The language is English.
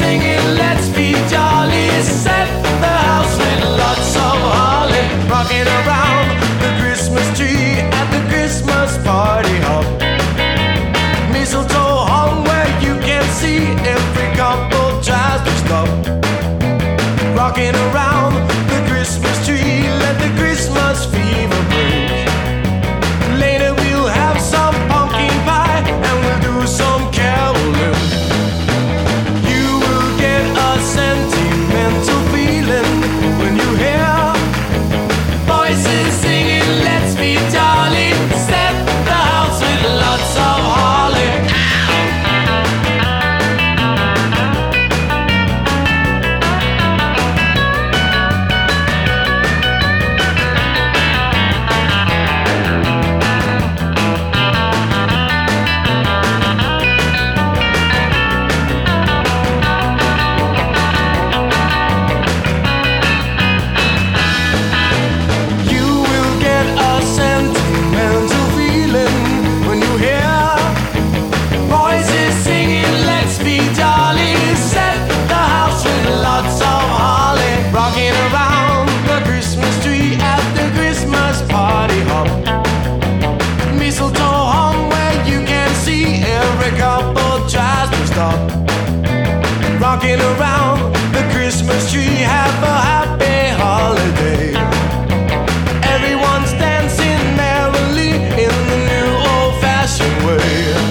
singing Let's Be Jolly, set the house with lots of holly, rocking the couple tries to stop rocking around the Christmas tree. Have a happy holiday. Everyone's dancing merrily in the new old-fashioned way.